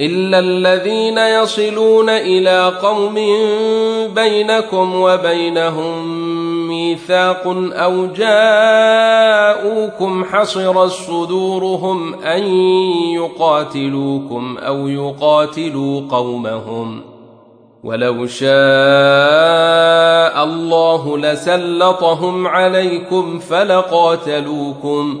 إلا الذين يصلون إلى قوم بينكم وبينهم ميثاق أو جاءوكم حصر صدورهم أن يقاتلوكم أو يقاتلوا قومهم ولو شاء الله لسلطهم عليكم فلقاتلوكم